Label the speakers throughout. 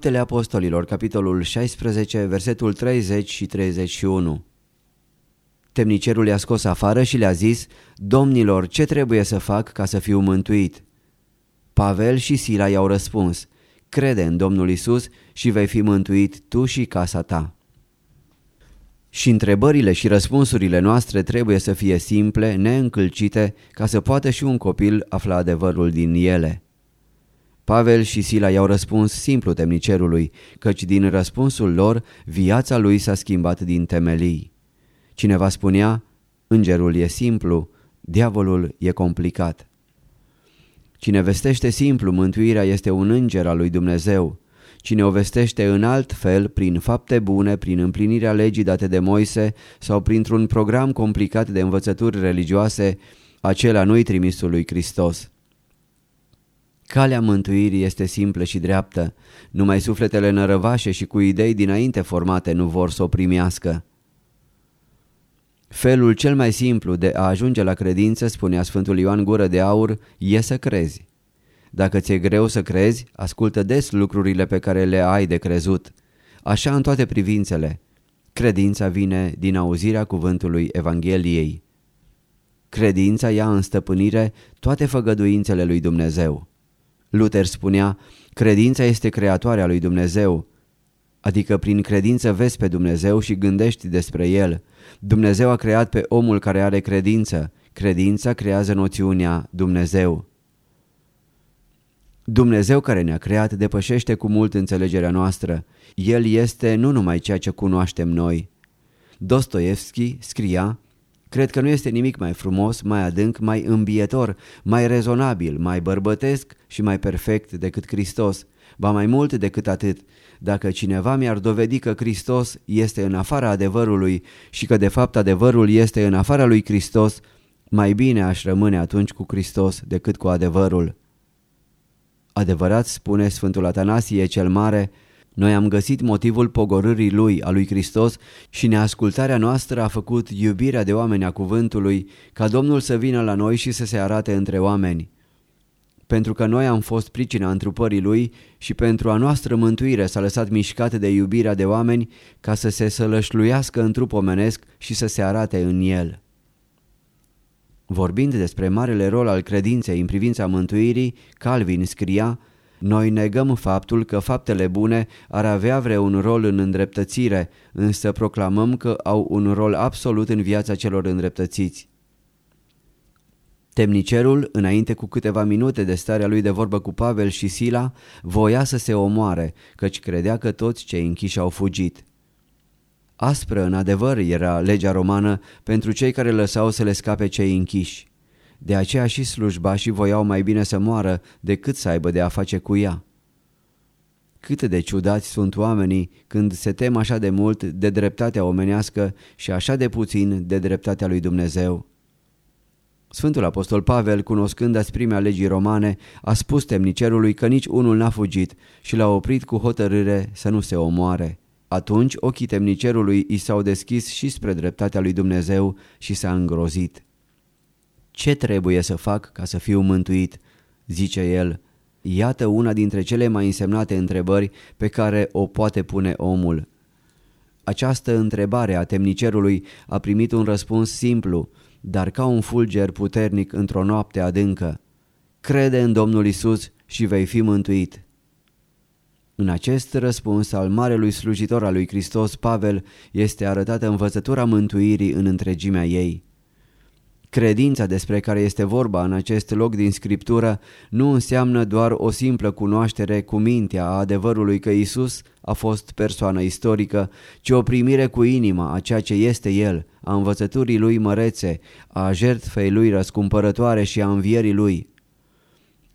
Speaker 1: Faptele Apostolilor, capitolul 16, versetul 30 și 31 Temnicerul i-a scos afară și le-a zis, Domnilor, ce trebuie să fac ca să fiu mântuit? Pavel și Sila i-au răspuns, Crede în Domnul Isus și vei fi mântuit tu și casa ta. Și întrebările și răspunsurile noastre trebuie să fie simple, neîncălcite, ca să poată și un copil afla adevărul din ele. Pavel și Sila i-au răspuns simplu temnicerului, căci din răspunsul lor viața lui s-a schimbat din temelii. Cineva spunea, îngerul e simplu, diavolul e complicat. Cine vestește simplu mântuirea este un înger al lui Dumnezeu. Cine o vestește în alt fel, prin fapte bune, prin împlinirea legii date de Moise sau printr-un program complicat de învățături religioase, acela nu-i trimisul lui Hristos. Calea mântuirii este simplă și dreaptă, numai sufletele nărăvașe și cu idei dinainte formate nu vor să o primească. Felul cel mai simplu de a ajunge la credință, spunea Sfântul Ioan Gură de Aur, e să crezi. Dacă ți-e greu să crezi, ascultă des lucrurile pe care le ai de crezut. Așa în toate privințele. Credința vine din auzirea cuvântului Evangheliei. Credința ia în stăpânire toate făgăduințele lui Dumnezeu. Luther spunea, credința este creatoarea lui Dumnezeu, adică prin credință vezi pe Dumnezeu și gândești despre El. Dumnezeu a creat pe omul care are credință, credința creează noțiunea Dumnezeu. Dumnezeu care ne-a creat depășește cu mult înțelegerea noastră. El este nu numai ceea ce cunoaștem noi. Dostoevski scria, Cred că nu este nimic mai frumos, mai adânc, mai îmbietor, mai rezonabil, mai bărbătesc și mai perfect decât Hristos. Ba mai mult decât atât, dacă cineva mi-ar dovedi că Hristos este în afara adevărului și că de fapt adevărul este în afara lui Hristos, mai bine aș rămâne atunci cu Hristos decât cu adevărul. Adevărat spune Sfântul Atanasie cel Mare, noi am găsit motivul pogorârii lui, a lui Hristos și neascultarea noastră a făcut iubirea de oameni a cuvântului, ca Domnul să vină la noi și să se arate între oameni. Pentru că noi am fost pricina întrupării lui și pentru a noastră mântuire s-a lăsat mișcat de iubirea de oameni ca să se sălășluiască în trup omenesc și să se arate în el. Vorbind despre marele rol al credinței în privința mântuirii, Calvin scria Noi negăm faptul că faptele bune ar avea vreun rol în îndreptățire, însă proclamăm că au un rol absolut în viața celor îndreptățiți. Temnicerul, înainte cu câteva minute de starea lui de vorbă cu Pavel și Sila, voia să se omoare, căci credea că toți cei închiși au fugit. Aspră, în adevăr, era legea romană pentru cei care lăsau să le scape cei închiși. De aceea și slujbașii voiau mai bine să moară decât să aibă de a face cu ea. Cât de ciudați sunt oamenii când se tem așa de mult de dreptatea omenească și așa de puțin de dreptatea lui Dumnezeu. Sfântul Apostol Pavel, cunoscând asprimea legii romane, a spus temnicerului că nici unul n-a fugit și l-a oprit cu hotărâre să nu se omoare. Atunci ochii temnicerului i s-au deschis și spre dreptatea lui Dumnezeu și s-a îngrozit. Ce trebuie să fac ca să fiu mântuit?" zice el. Iată una dintre cele mai însemnate întrebări pe care o poate pune omul. Această întrebare a temnicerului a primit un răspuns simplu, dar ca un fulger puternic într-o noapte adâncă. Crede în Domnul Isus și vei fi mântuit. În acest răspuns al marelui slujitor al lui Hristos, Pavel, este arătată învățătura mântuirii în întregimea ei. Credința despre care este vorba în acest loc din Scriptură nu înseamnă doar o simplă cunoaștere cu mintea a adevărului că Isus a fost persoană istorică, ci o primire cu inima a ceea ce este El, a învățăturii Lui mărețe, a jertfei Lui răscumpărătoare și a învierii Lui.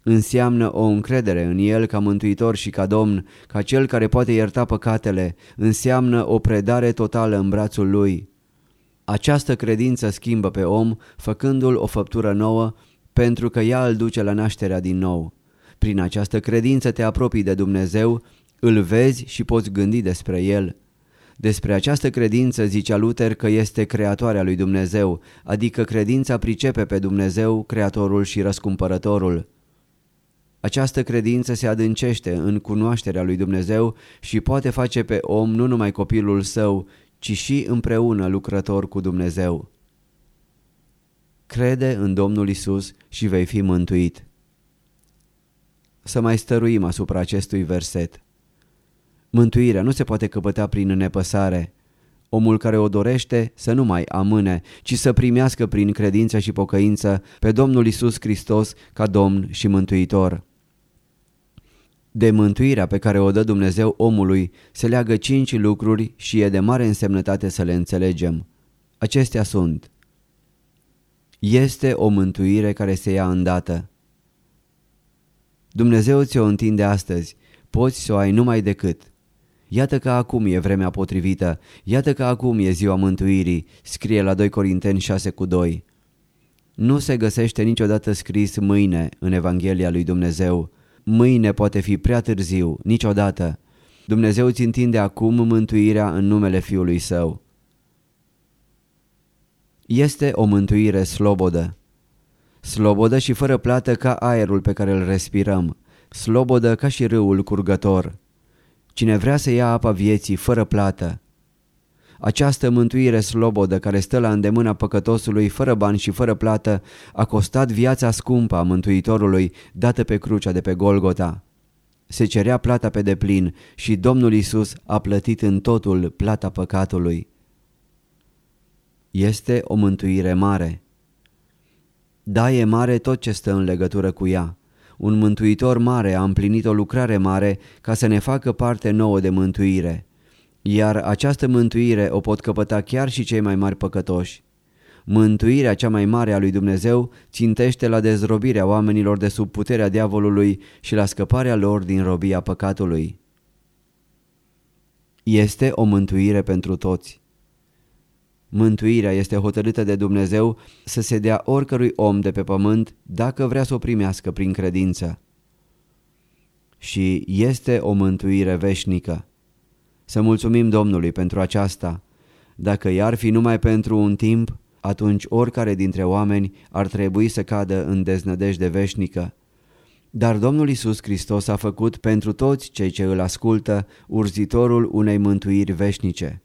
Speaker 1: Înseamnă o încredere în El ca mântuitor și ca Domn, ca Cel care poate ierta păcatele, înseamnă o predare totală în brațul Lui. Această credință schimbă pe om, făcându-l o făptură nouă, pentru că ea îl duce la nașterea din nou. Prin această credință te apropii de Dumnezeu, îl vezi și poți gândi despre El. Despre această credință zicea Luther că este creatoarea lui Dumnezeu, adică credința pricepe pe Dumnezeu, Creatorul și Răscumpărătorul. Această credință se adâncește în cunoașterea lui Dumnezeu și poate face pe om nu numai copilul său, ci și împreună lucrător cu Dumnezeu. Crede în Domnul Isus și vei fi mântuit. Să mai stăruim asupra acestui verset. Mântuirea nu se poate căpăta prin nepăsare. Omul care o dorește să nu mai amâne, ci să primească prin credință și pocăință pe Domnul Isus Hristos ca Domn și Mântuitor. De mântuirea pe care o dă Dumnezeu omului se leagă cinci lucruri și e de mare însemnătate să le înțelegem. Acestea sunt Este o mântuire care se ia îndată. Dumnezeu ți-o întinde astăzi, poți să o ai numai decât. Iată că acum e vremea potrivită, iată că acum e ziua mântuirii, scrie la 2 Corinteni 6 cu 2. Nu se găsește niciodată scris mâine în Evanghelia lui Dumnezeu, Mâine poate fi prea târziu, niciodată. Dumnezeu îți întinde acum mântuirea în numele Fiului Său. Este o mântuire slobodă. Slobodă și fără plată ca aerul pe care îl respirăm, slobodă ca și râul curgător. Cine vrea să ia apa vieții fără plată, această mântuire slobodă care stă la îndemâna păcătosului fără bani și fără plată a costat viața scumpă a Mântuitorului dată pe crucea de pe Golgota. Se cerea plata pe deplin și Domnul Isus a plătit în totul plata păcatului. Este o mântuire mare. Da, e mare tot ce stă în legătură cu ea. Un mântuitor mare a împlinit o lucrare mare ca să ne facă parte nouă de mântuire. Iar această mântuire o pot căpăta chiar și cei mai mari păcătoși. Mântuirea cea mai mare a lui Dumnezeu țintește la dezrobirea oamenilor de sub puterea diavolului și la scăparea lor din robia păcatului. Este o mântuire pentru toți. Mântuirea este hotărâtă de Dumnezeu să se dea oricărui om de pe pământ dacă vrea să o primească prin credință. Și este o mântuire veșnică. Să mulțumim Domnului pentru aceasta. Dacă i-ar fi numai pentru un timp, atunci oricare dintre oameni ar trebui să cadă în deznădejde veșnică. Dar Domnul Isus Hristos a făcut pentru toți cei ce îl ascultă urzitorul unei mântuiri veșnice.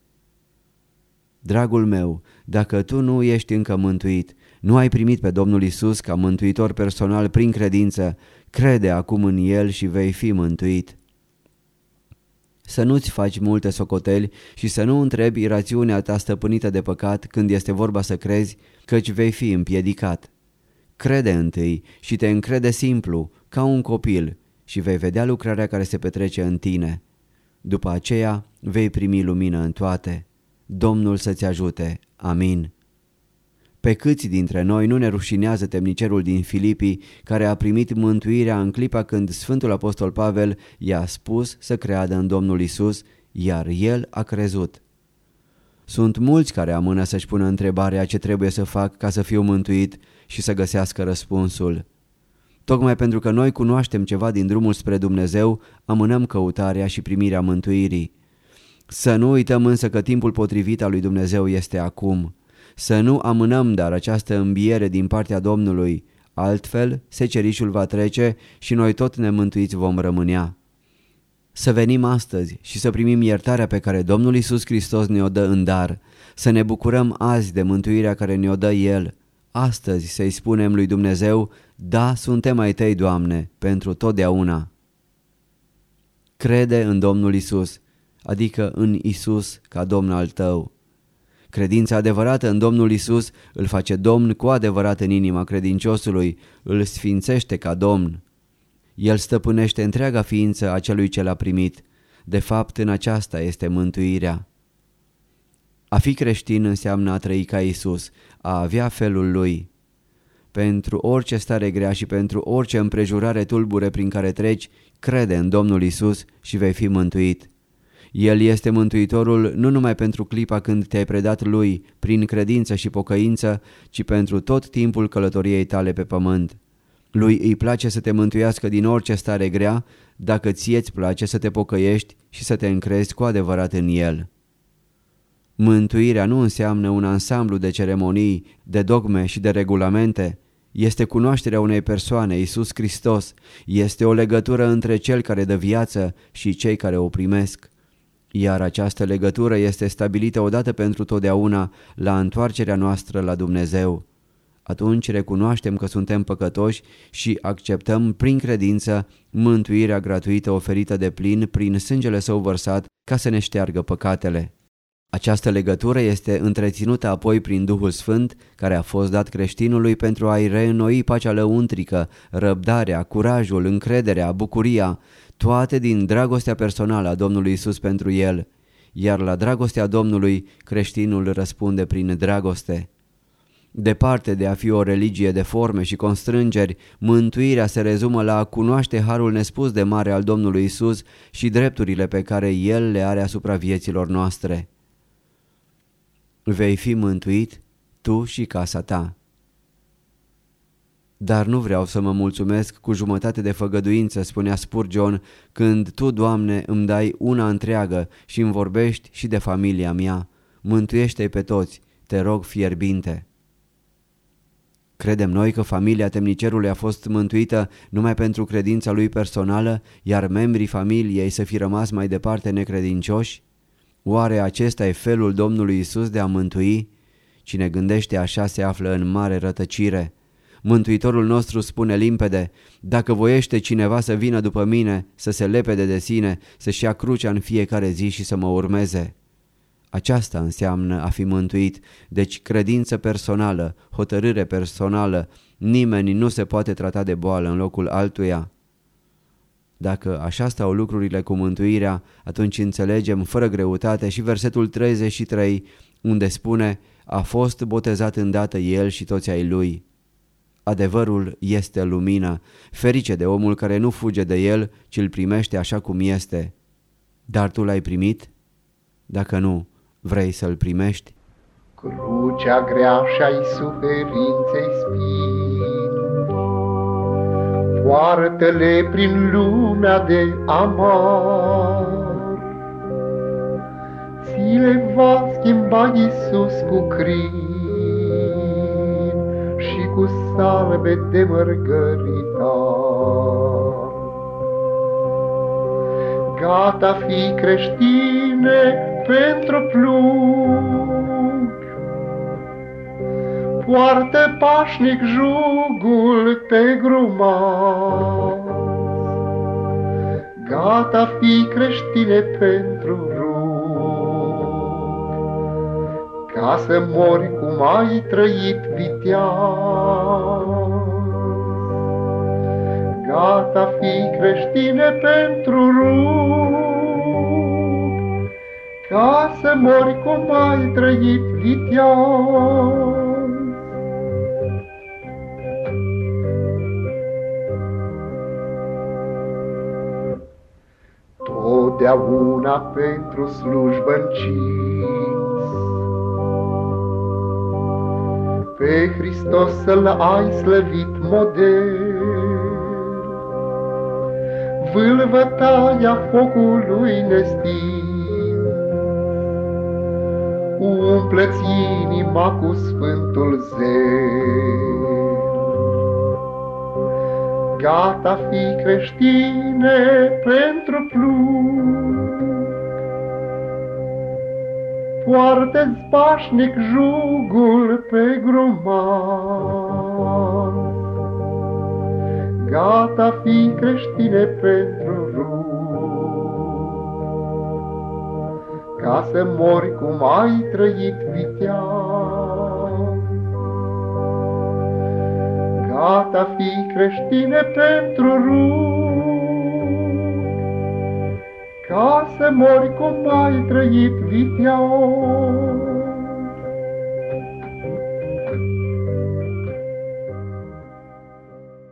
Speaker 1: Dragul meu, dacă tu nu ești încă mântuit, nu ai primit pe Domnul Isus ca mântuitor personal prin credință, crede acum în El și vei fi mântuit să nu-ți faci multe socoteli și să nu întrebi rațiunea ta stăpânită de păcat când este vorba să crezi, căci vei fi împiedicat. Crede întâi și te încrede simplu, ca un copil, și vei vedea lucrarea care se petrece în tine. După aceea vei primi lumină în toate. Domnul să-ți ajute. Amin. Pe câți dintre noi nu ne rușinează temnicerul din Filipii care a primit mântuirea în clipa când Sfântul Apostol Pavel i-a spus să creadă în Domnul Isus, iar el a crezut. Sunt mulți care amână să-și pună întrebarea ce trebuie să fac ca să fiu mântuit și să găsească răspunsul. Tocmai pentru că noi cunoaștem ceva din drumul spre Dumnezeu, amânăm căutarea și primirea mântuirii. Să nu uităm însă că timpul potrivit al lui Dumnezeu este acum. Să nu amânăm dar această îmbiere din partea Domnului, altfel secerișul va trece și noi tot nemântuiți vom rămânea. Să venim astăzi și să primim iertarea pe care Domnul Isus Hristos ne-o dă în dar, să ne bucurăm azi de mântuirea care ne-o dă El, astăzi să-i spunem lui Dumnezeu, da, suntem ai Tăi, Doamne, pentru totdeauna. Crede în Domnul Isus, adică în Isus ca Domn al tău. Credința adevărată în Domnul Isus îl face Domn cu adevărat în inima credinciosului, îl sfințește ca Domn. El stăpânește întreaga ființă a celui ce l-a primit. De fapt, în aceasta este mântuirea. A fi creștin înseamnă a trăi ca Isus, a avea felul Lui. Pentru orice stare grea și pentru orice împrejurare tulbure prin care treci, crede în Domnul Isus și vei fi mântuit. El este Mântuitorul nu numai pentru clipa când te-ai predat Lui prin credință și pocăință, ci pentru tot timpul călătoriei tale pe pământ. Lui îi place să te mântuiască din orice stare grea, dacă ție îți place să te pocăiești și să te încrezi cu adevărat în El. Mântuirea nu înseamnă un ansamblu de ceremonii, de dogme și de regulamente. Este cunoașterea unei persoane, Isus Hristos. Este o legătură între Cel care dă viață și cei care o primesc. Iar această legătură este stabilită odată pentru totdeauna la întoarcerea noastră la Dumnezeu. Atunci recunoaștem că suntem păcătoși și acceptăm prin credință mântuirea gratuită oferită de plin prin sângele său vărsat ca să ne șteargă păcatele. Această legătură este întreținută apoi prin Duhul Sfânt, care a fost dat creștinului pentru a-i reînnoi pacea lăuntrică, răbdarea, curajul, încrederea, bucuria, toate din dragostea personală a Domnului Isus pentru el, iar la dragostea Domnului creștinul răspunde prin dragoste. Departe de a fi o religie de forme și constrângeri, mântuirea se rezumă la a cunoaște harul nespus de mare al Domnului Isus și drepturile pe care El le are asupra vieților noastre. Vei fi mântuit tu și casa ta. Dar nu vreau să mă mulțumesc cu jumătate de făgăduință, spunea Spurgeon, când Tu, Doamne, îmi dai una întreagă și îmi vorbești și de familia mea. Mântuiește-i pe toți, te rog fierbinte. Credem noi că familia temnicerului a fost mântuită numai pentru credința lui personală, iar membrii familiei să fi rămas mai departe necredincioși? Oare acesta e felul Domnului Isus de a mântui? Cine gândește așa se află în mare rătăcire. Mântuitorul nostru spune limpede, dacă voiește cineva să vină după mine, să se lepede de sine, să-și ia crucea în fiecare zi și să mă urmeze. Aceasta înseamnă a fi mântuit, deci credință personală, hotărâre personală, nimeni nu se poate trata de boală în locul altuia. Dacă așa stau lucrurile cu mântuirea, atunci înțelegem fără greutate și versetul 33, unde spune, a fost botezat îndată el și toți ai lui. Adevărul este lumină, ferice de omul care nu fuge de el, ci îl primește așa cum este. Dar tu l-ai primit? Dacă nu, vrei să-l primești?
Speaker 2: Crucea grea și-ai suferinței spin, Poartă-le prin lumea de amar. Ți le va schimba Iisus cu crin, cu salve de mărgărita. Gata fi creștine pentru plug, Poartă pașnic jugul pe grumaz. Gata fi creștine pentru ca să mori cum ai trăit viteaz. Gata fi creștine pentru rug, ca să mori cum ai trăit viteaz. Totdeauna pentru slujbă pe Hristos să-L ai slăvit model. Vâlvătaia focului nestin, umplă-ți inima cu Sfântul Zel. Gata fi creștine pentru plug, poartă spașnic jugul pe groman. Gata fi creștine pentru rug, ca să mori cum ai trăit vitean. Gata fi creștine pentru rug, ca să mori cum ai trăit viteaz.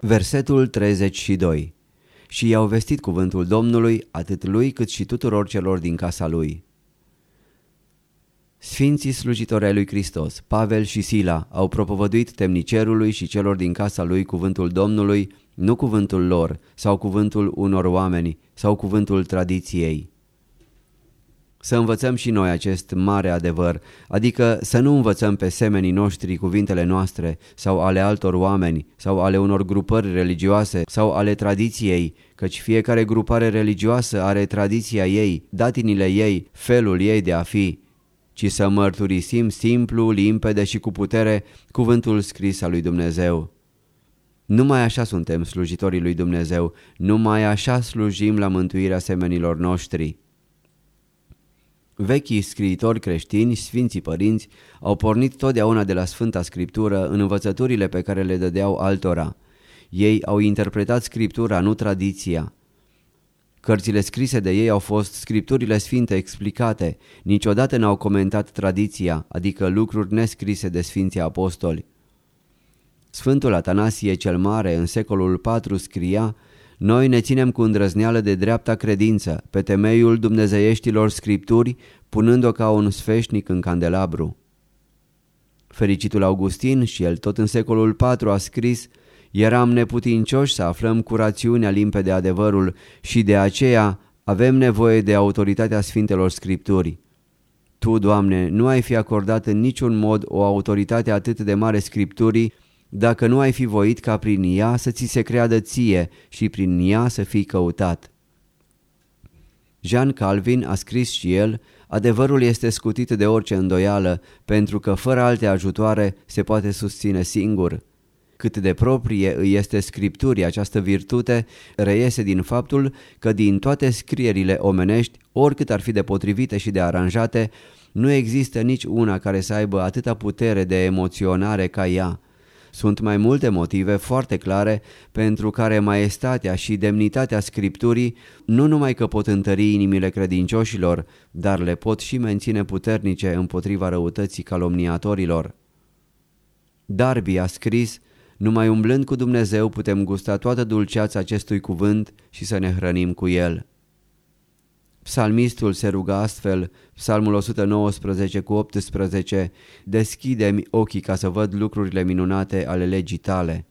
Speaker 1: Versetul 32 Și i-au vestit cuvântul Domnului atât lui cât și tuturor celor din casa lui. Sfinții slujitori ai lui Hristos, Pavel și Sila, au propovăduit temnicerului și celor din casa lui cuvântul Domnului, nu cuvântul lor, sau cuvântul unor oameni, sau cuvântul tradiției. Să învățăm și noi acest mare adevăr, adică să nu învățăm pe semenii noștri cuvintele noastre sau ale altor oameni sau ale unor grupări religioase sau ale tradiției, căci fiecare grupare religioasă are tradiția ei, datinile ei, felul ei de a fi, ci să mărturisim simplu, limpede și cu putere cuvântul scris al lui Dumnezeu. Numai așa suntem slujitorii lui Dumnezeu, numai așa slujim la mântuirea semenilor noștri. Vechii scriitori creștini, Sfinții Părinți, au pornit totdeauna de la Sfânta Scriptură în învățăturile pe care le dădeau altora. Ei au interpretat Scriptura, nu tradiția. Cărțile scrise de ei au fost scripturile sfinte explicate, niciodată n-au comentat tradiția, adică lucruri nescrise de Sfinții Apostoli. Sfântul Atanasie cel Mare în secolul IV scria noi ne ținem cu îndrăzneală de dreapta credință, pe temeiul dumnezeieștilor scripturi, punând-o ca un sfeșnic în candelabru. Fericitul Augustin și el tot în secolul IV a scris Eram neputincioși să aflăm cu rațiunea limpede adevărul și de aceea avem nevoie de autoritatea Sfintelor Scripturi. Tu, Doamne, nu ai fi acordat în niciun mod o autoritate atât de mare Scripturii dacă nu ai fi voit ca prin ea să ți se creadă ție și prin ea să fii căutat. Jean Calvin a scris și el, adevărul este scutit de orice îndoială, pentru că fără alte ajutoare se poate susține singur. Cât de proprie îi este scripturii această virtute, reiese din faptul că din toate scrierile omenești, oricât ar fi de potrivite și de aranjate, nu există nici una care să aibă atâta putere de emoționare ca ea. Sunt mai multe motive foarte clare pentru care maestatea și demnitatea Scripturii nu numai că pot întări inimile credincioșilor, dar le pot și menține puternice împotriva răutății calomniatorilor. Darby a scris, numai umblând cu Dumnezeu putem gusta toată dulceața acestui cuvânt și să ne hrănim cu el. Psalmistul se ruga astfel, psalmul 119 cu 18, Deschide-mi ochii ca să văd lucrurile minunate ale legii tale.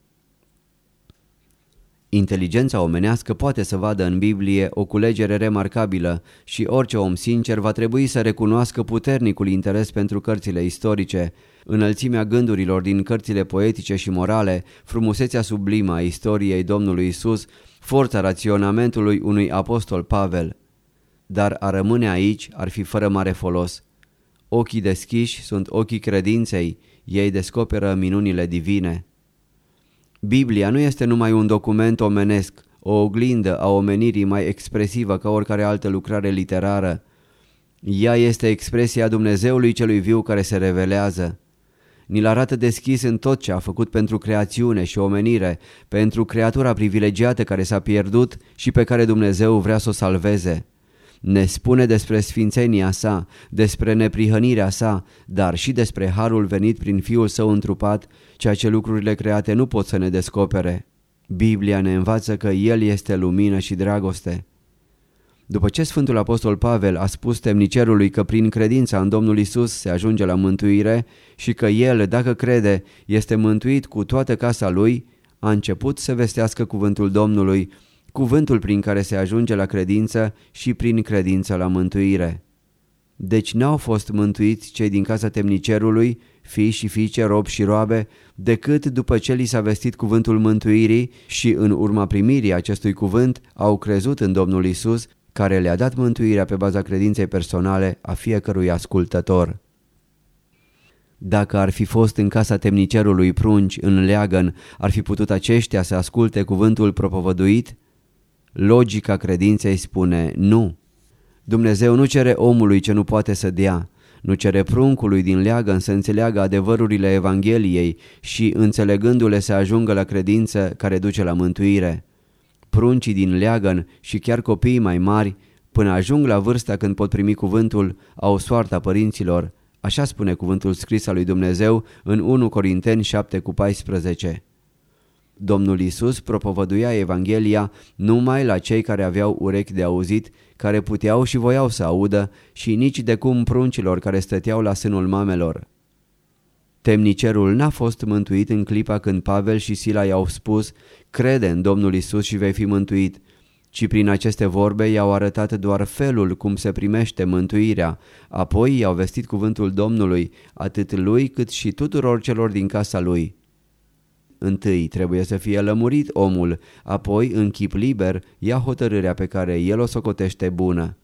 Speaker 1: Inteligența omenească poate să vadă în Biblie o culegere remarcabilă și orice om sincer va trebui să recunoască puternicul interes pentru cărțile istorice, înălțimea gândurilor din cărțile poetice și morale, frumusețea sublimă a istoriei Domnului Isus, forța raționamentului unui apostol Pavel dar a rămâne aici ar fi fără mare folos. Ochii deschiși sunt ochii credinței, ei descoperă minunile divine. Biblia nu este numai un document omenesc, o oglindă a omenirii mai expresivă ca oricare altă lucrare literară. Ea este expresia Dumnezeului celui viu care se revelează. Ni-l arată deschis în tot ce a făcut pentru creațiune și omenire, pentru creatura privilegiată care s-a pierdut și pe care Dumnezeu vrea să o salveze. Ne spune despre sfințenia sa, despre neprihănirea sa, dar și despre harul venit prin Fiul Său întrupat, ceea ce lucrurile create nu pot să ne descopere. Biblia ne învață că El este lumină și dragoste. După ce Sfântul Apostol Pavel a spus temnicerului că prin credința în Domnul Isus se ajunge la mântuire și că el, dacă crede, este mântuit cu toată casa lui, a început să vestească cuvântul Domnului, cuvântul prin care se ajunge la credință și prin credință la mântuire. Deci n-au fost mântuiți cei din casa temnicerului, fii și fiice, robi și roabe, decât după ce li s-a vestit cuvântul mântuirii și în urma primirii acestui cuvânt au crezut în Domnul Isus, care le-a dat mântuirea pe baza credinței personale a fiecărui ascultător. Dacă ar fi fost în casa temnicerului prunci, în leagăn, ar fi putut aceștia să asculte cuvântul propovăduit? Logica credinței spune nu. Dumnezeu nu cere omului ce nu poate să dea, nu cere pruncului din leagăn să înțeleagă adevărurile Evangheliei și înțelegându-le să ajungă la credință care duce la mântuire. Pruncii din leagăn și chiar copiii mai mari, până ajung la vârsta când pot primi cuvântul, au soarta părinților, așa spune cuvântul scris al lui Dumnezeu în 1 Corinteni 7 cu 14. Domnul Isus propovăduia Evanghelia numai la cei care aveau urechi de auzit, care puteau și voiau să audă și nici de cum pruncilor care stăteau la sânul mamelor. Temnicerul n-a fost mântuit în clipa când Pavel și Sila i-au spus, crede în Domnul Isus și vei fi mântuit, ci prin aceste vorbe i-au arătat doar felul cum se primește mântuirea, apoi i-au vestit cuvântul Domnului, atât lui cât și tuturor celor din casa lui. Întâi trebuie să fie lămurit omul, apoi, în chip liber, ia hotărârea pe care el o socotește bună.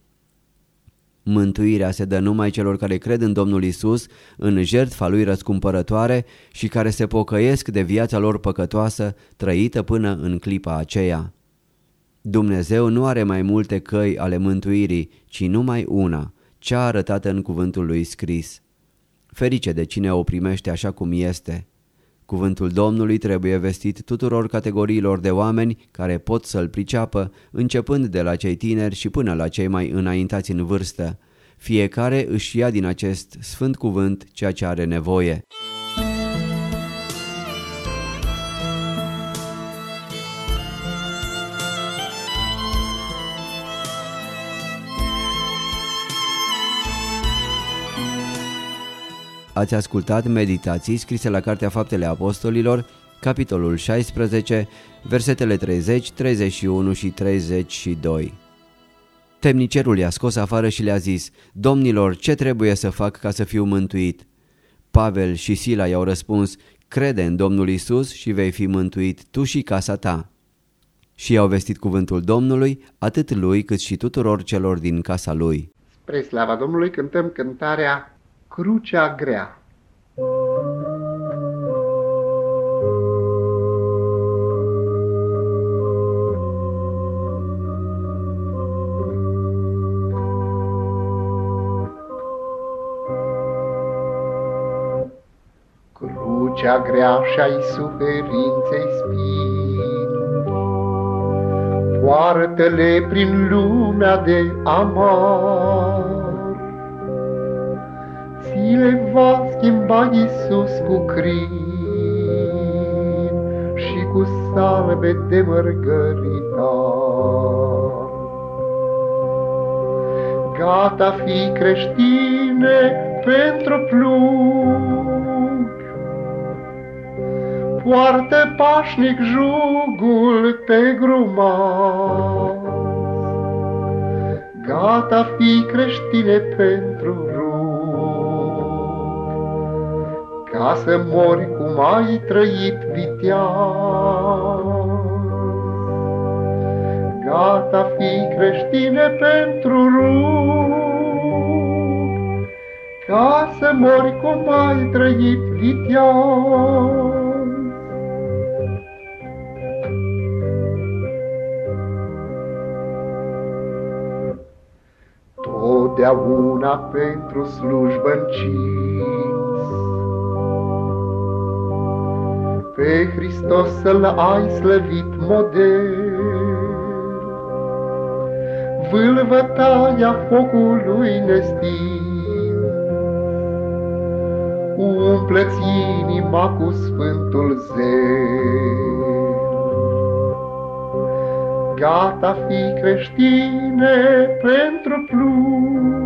Speaker 1: Mântuirea se dă numai celor care cred în Domnul Isus, în jertfa lui răscumpărătoare și care se pocăiesc de viața lor păcătoasă, trăită până în clipa aceea. Dumnezeu nu are mai multe căi ale mântuirii, ci numai una, cea arătată în cuvântul lui scris. Ferice de cine o primește așa cum este. Cuvântul Domnului trebuie vestit tuturor categoriilor de oameni care pot să-l priceapă, începând de la cei tineri și până la cei mai înaintați în vârstă. Fiecare își ia din acest sfânt cuvânt ceea ce are nevoie. Ați ascultat meditații scrise la Cartea Faptele Apostolilor, capitolul 16, versetele 30, 31 și 32. Temnicerul i-a scos afară și le-a zis, Domnilor, ce trebuie să fac ca să fiu mântuit? Pavel și Sila i-au răspuns, crede în Domnul Isus și vei fi mântuit tu și casa ta. Și i-au vestit cuvântul Domnului atât lui cât și tuturor celor din casa lui.
Speaker 2: Spre slava Domnului cântăm cântarea Crucea grea. Crucea grea și-ai suferinței spini, Poartă-le prin lumea de amar, va schimba Iisus cu crin și cu salve de mărgăritar. Gata fi creștine pentru plug, Poartă pașnic jugul pe grumaz. Gata fi creștine pentru ca să mori cum ai trăit viteaz. Gata fi creștine pentru rug, ca să mori cum ai trăit viteaz. Totdeauna pentru slujbă încins, pe Hristos să-L ai slăvit model. Vâlvătaia focului nestins, Umplă-ți inima cu Sfântul zel. Gata fi creștine pentru plus,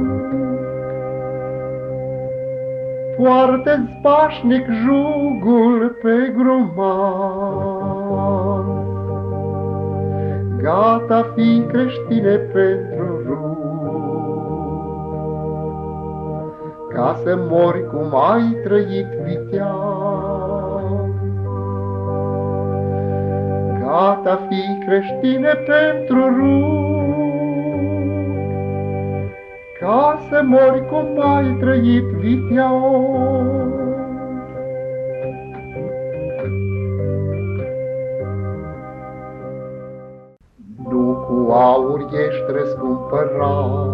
Speaker 2: Poartă-ți pașnic jugul pe grumar. Gata fi creștine pentru rug, Ca să mori cum ai trăit viteaz. Gata fi creștine pentru rug, ca să mori cum ai trăit viteaua. Nu cu aur ești răscumpărat,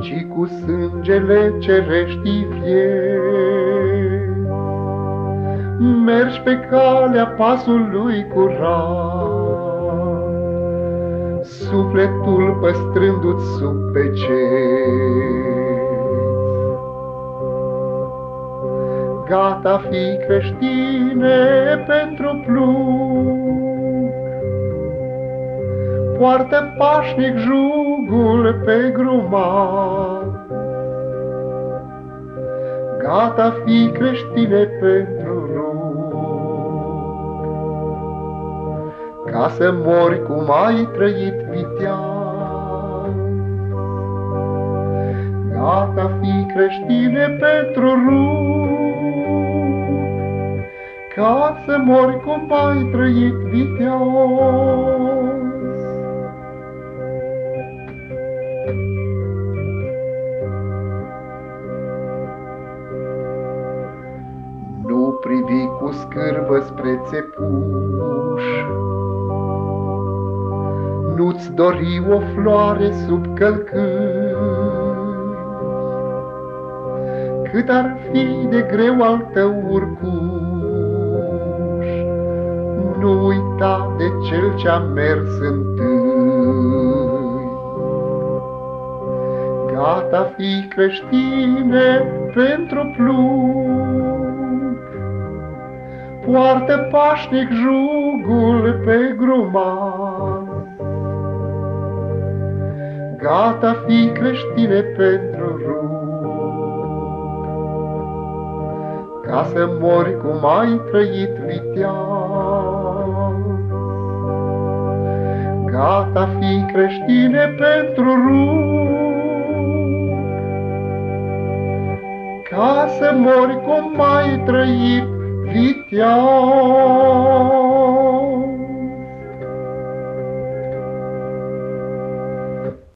Speaker 2: ci cu sângele cerești vieți. Mergi pe calea pasului curat, sufletul păstrându-ți sub peceți. Gata fi creștine pentru plug, Poartă pașnic jugul pe grumat. Gata fi creștine pentru Ca să mori cum ai trăit viteaz. Gata fi creștine pentru rug, ca să mori cum ai trăit viteaz. Nu privi cu scârbă spre țepuș, Nu-ți dori o floare sub călcâni, Cât ar fi de greu al tău urcuș, nu uita de cel ce-a mers întâi. Gata fi creștine pentru plug, Poartă pașnic jugul pe gruman. Gata fi creștine pentru rug, Ca să mori cum ai trăit viteaz. Gata fi creștine pentru rug, ca să mori cum ai trăit viteaz.